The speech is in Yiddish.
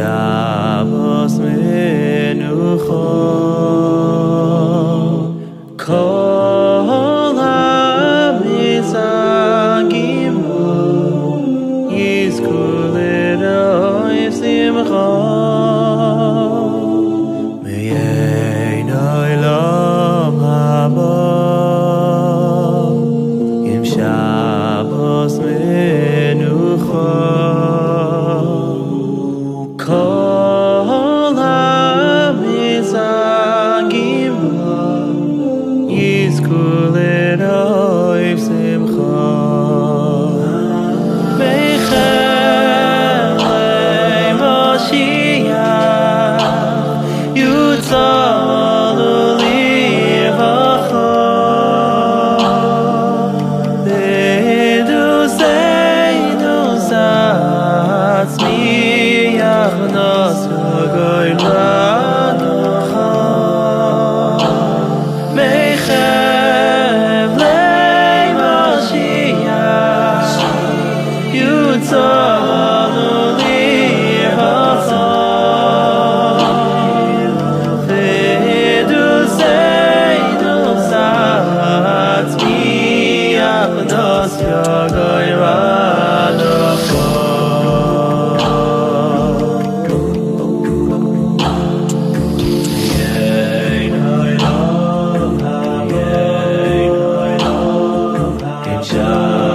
Shabbos menucho Kol ha-mitzagim Yizku l'roi simcha. love.